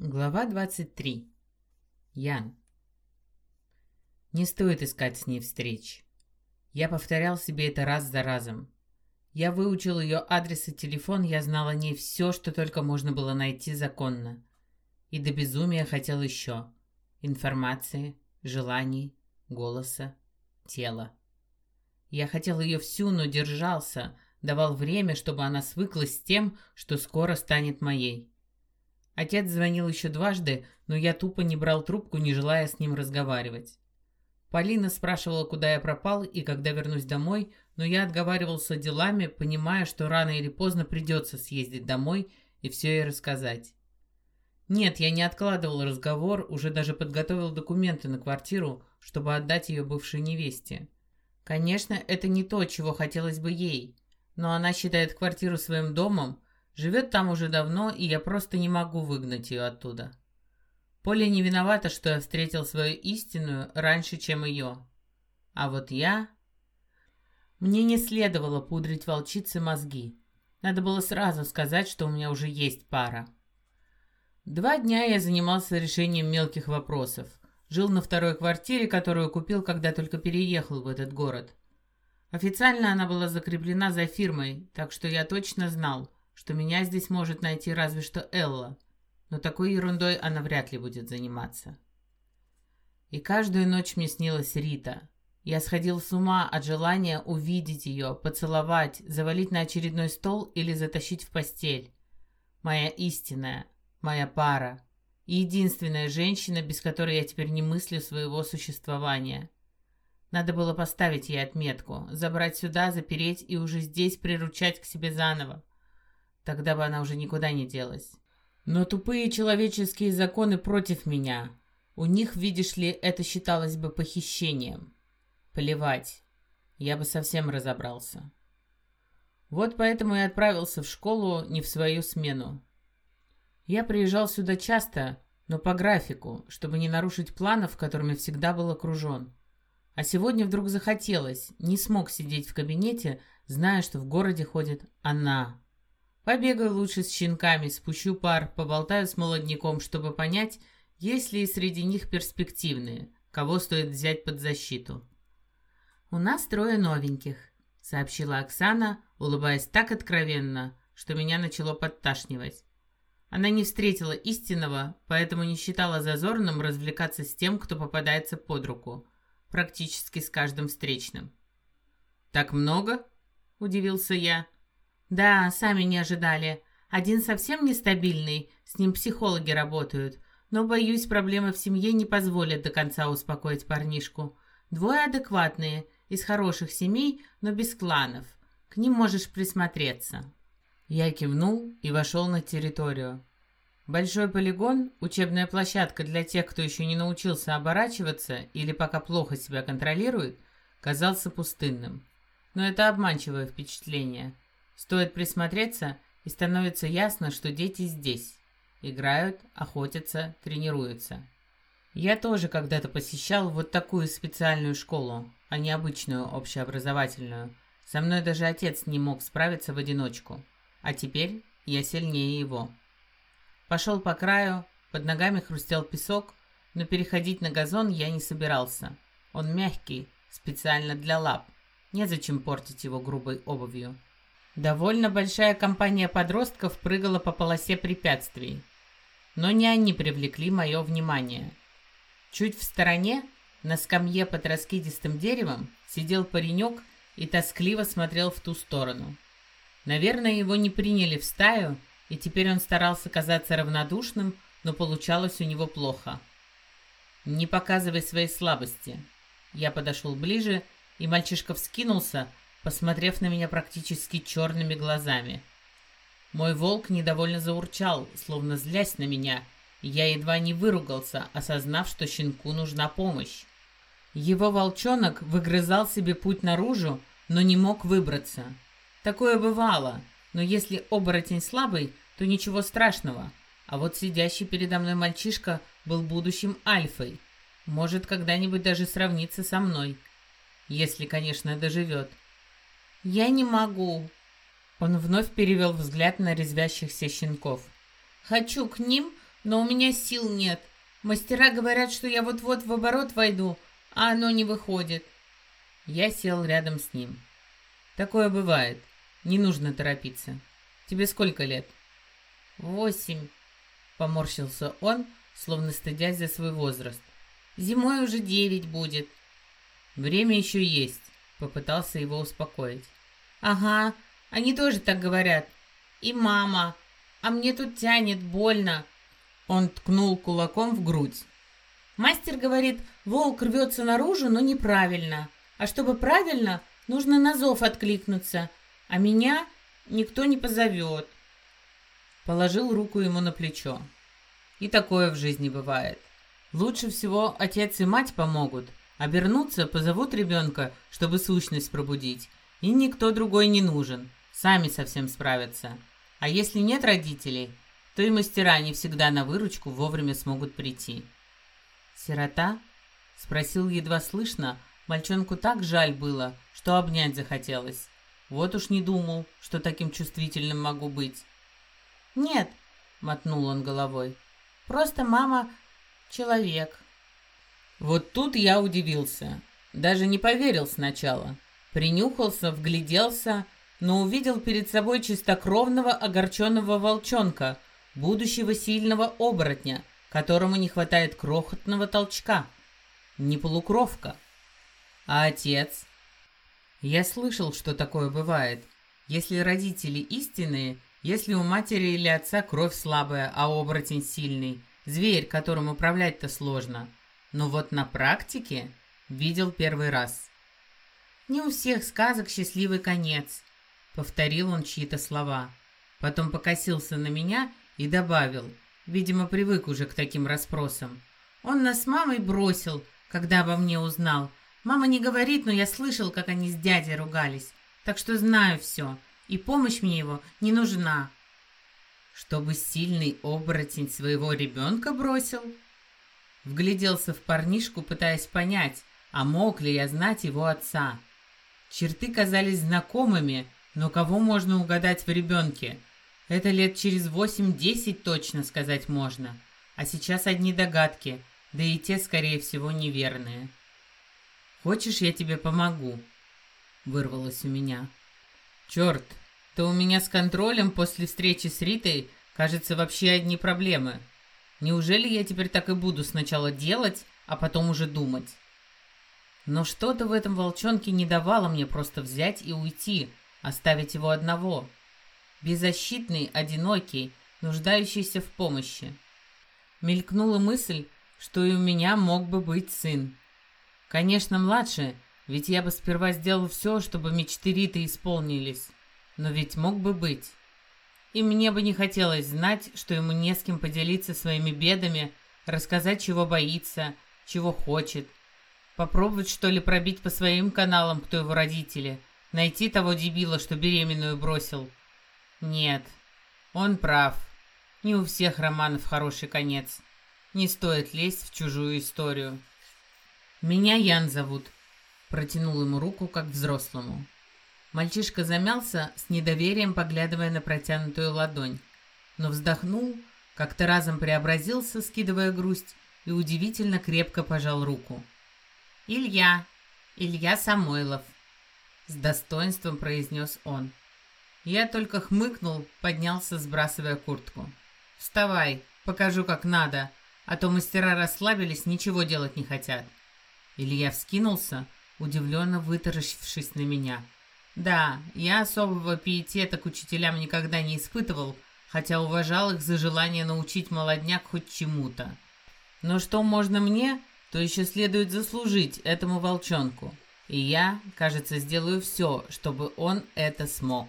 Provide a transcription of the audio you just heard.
Глава 23. Ян. Не стоит искать с ней встреч. Я повторял себе это раз за разом. Я выучил ее адрес и телефон, я знал о ней все, что только можно было найти законно. И до безумия хотел еще. Информации, желаний, голоса, тела. Я хотел ее всю, но держался, давал время, чтобы она свыклась с тем, что скоро станет моей. Отец звонил еще дважды, но я тупо не брал трубку, не желая с ним разговаривать. Полина спрашивала, куда я пропал и когда вернусь домой, но я отговаривался делами, понимая, что рано или поздно придется съездить домой и все ей рассказать. Нет, я не откладывал разговор, уже даже подготовил документы на квартиру, чтобы отдать ее бывшей невесте. Конечно, это не то, чего хотелось бы ей, но она считает квартиру своим домом, Живет там уже давно, и я просто не могу выгнать ее оттуда. Поля не виновата, что я встретил свою истинную раньше, чем ее. А вот я... Мне не следовало пудрить волчице мозги. Надо было сразу сказать, что у меня уже есть пара. Два дня я занимался решением мелких вопросов. Жил на второй квартире, которую купил, когда только переехал в этот город. Официально она была закреплена за фирмой, так что я точно знал, что меня здесь может найти разве что Элла, но такой ерундой она вряд ли будет заниматься. И каждую ночь мне снилась Рита. Я сходил с ума от желания увидеть ее, поцеловать, завалить на очередной стол или затащить в постель. Моя истинная, моя пара. единственная женщина, без которой я теперь не мыслю своего существования. Надо было поставить ей отметку, забрать сюда, запереть и уже здесь приручать к себе заново. Тогда бы она уже никуда не делась. Но тупые человеческие законы против меня. У них, видишь ли, это считалось бы похищением. Плевать. Я бы совсем разобрался. Вот поэтому и отправился в школу не в свою смену. Я приезжал сюда часто, но по графику, чтобы не нарушить планов, которыми всегда был окружен. А сегодня вдруг захотелось, не смог сидеть в кабинете, зная, что в городе ходит она. Побегаю лучше с щенками, спущу пар, поболтаю с молодняком, чтобы понять, есть ли среди них перспективные, кого стоит взять под защиту. «У нас трое новеньких», — сообщила Оксана, улыбаясь так откровенно, что меня начало подташнивать. Она не встретила истинного, поэтому не считала зазорным развлекаться с тем, кто попадается под руку, практически с каждым встречным. «Так много?» — удивился я. Да, сами не ожидали. Один совсем нестабильный, с ним психологи работают. Но, боюсь, проблемы в семье не позволят до конца успокоить парнишку. Двое адекватные, из хороших семей, но без кланов. К ним можешь присмотреться. Я кивнул и вошел на территорию. Большой полигон, учебная площадка для тех, кто еще не научился оборачиваться или пока плохо себя контролирует, казался пустынным. Но это обманчивое впечатление – Стоит присмотреться, и становится ясно, что дети здесь. Играют, охотятся, тренируются. Я тоже когда-то посещал вот такую специальную школу, а не обычную общеобразовательную. Со мной даже отец не мог справиться в одиночку. А теперь я сильнее его. Пошел по краю, под ногами хрустел песок, но переходить на газон я не собирался. Он мягкий, специально для лап. Незачем портить его грубой обувью. Довольно большая компания подростков прыгала по полосе препятствий. Но не они привлекли мое внимание. Чуть в стороне, на скамье под раскидистым деревом, сидел паренек и тоскливо смотрел в ту сторону. Наверное, его не приняли в стаю, и теперь он старался казаться равнодушным, но получалось у него плохо. «Не показывай своей слабости». Я подошел ближе, и мальчишка вскинулся, посмотрев на меня практически черными глазами. Мой волк недовольно заурчал, словно злясь на меня, я едва не выругался, осознав, что щенку нужна помощь. Его волчонок выгрызал себе путь наружу, но не мог выбраться. Такое бывало, но если оборотень слабый, то ничего страшного. А вот сидящий передо мной мальчишка был будущим альфой. Может, когда-нибудь даже сравниться со мной. Если, конечно, доживет. «Я не могу». Он вновь перевел взгляд на резвящихся щенков. «Хочу к ним, но у меня сил нет. Мастера говорят, что я вот-вот в оборот войду, а оно не выходит. Я сел рядом с ним. Такое бывает. Не нужно торопиться. Тебе сколько лет? Восемь. Поморщился он, словно стыдясь за свой возраст. Зимой уже девять будет. Время еще есть. Попытался его успокоить. Ага, они тоже так говорят. И мама. А мне тут тянет, больно. Он ткнул кулаком в грудь. Мастер говорит, волк рвется наружу, но неправильно. А чтобы правильно, нужно на зов откликнуться. А меня никто не позовет. Положил руку ему на плечо. И такое в жизни бывает. Лучше всего отец и мать помогут. Обернуться, позовут ребенка, чтобы сущность пробудить. И никто другой не нужен. Сами совсем справятся. А если нет родителей, то и мастера не всегда на выручку вовремя смогут прийти. «Сирота?» — спросил едва слышно. Мальчонку так жаль было, что обнять захотелось. Вот уж не думал, что таким чувствительным могу быть. «Нет», — мотнул он головой, — «просто мама — человек». Вот тут я удивился. Даже не поверил сначала. Принюхался, вгляделся, но увидел перед собой чистокровного огорченного волчонка, будущего сильного оборотня, которому не хватает крохотного толчка. Не полукровка. А отец? Я слышал, что такое бывает. Если родители истинные, если у матери или отца кровь слабая, а оборотень сильный, зверь, которым управлять-то сложно. Но вот на практике видел первый раз. Не у всех сказок счастливый конец, повторил он чьи-то слова. Потом покосился на меня и добавил, видимо, привык уже к таким расспросам. Он нас с мамой бросил, когда обо мне узнал. Мама не говорит, но я слышал, как они с дядей ругались. Так что знаю все и помощь мне его не нужна. Чтобы сильный оборотень своего ребенка бросил? Вгляделся в парнишку, пытаясь понять, а мог ли я знать его отца. Черты казались знакомыми, но кого можно угадать в ребенке? Это лет через восемь-десять точно сказать можно. А сейчас одни догадки, да и те, скорее всего, неверные. «Хочешь, я тебе помогу?» Вырвалось у меня. Черт, то у меня с контролем после встречи с Ритой, кажется, вообще одни проблемы. Неужели я теперь так и буду сначала делать, а потом уже думать? Но что-то в этом волчонке не давало мне просто взять и уйти, оставить его одного. Беззащитный, одинокий, нуждающийся в помощи. Мелькнула мысль, что и у меня мог бы быть сын. Конечно, младше, ведь я бы сперва сделал все, чтобы мечты Риты исполнились. Но ведь мог бы быть. И мне бы не хотелось знать, что ему не с кем поделиться своими бедами, рассказать, чего боится, чего хочет. Попробовать, что ли, пробить по своим каналам, кто его родители. Найти того дебила, что беременную бросил. Нет, он прав. Не у всех романов хороший конец. Не стоит лезть в чужую историю. Меня Ян зовут, Протянул ему руку, как взрослому. Мальчишка замялся, с недоверием поглядывая на протянутую ладонь, но вздохнул, как-то разом преобразился, скидывая грусть, и удивительно крепко пожал руку. «Илья! Илья Самойлов!» С достоинством произнес он. Я только хмыкнул, поднялся, сбрасывая куртку. «Вставай, покажу, как надо, а то мастера расслабились, ничего делать не хотят». Илья вскинулся, удивленно вытаращившись на меня. Да, я особого пиетета к учителям никогда не испытывал, хотя уважал их за желание научить молодняк хоть чему-то. Но что можно мне, то еще следует заслужить этому волчонку. И я, кажется, сделаю все, чтобы он это смог.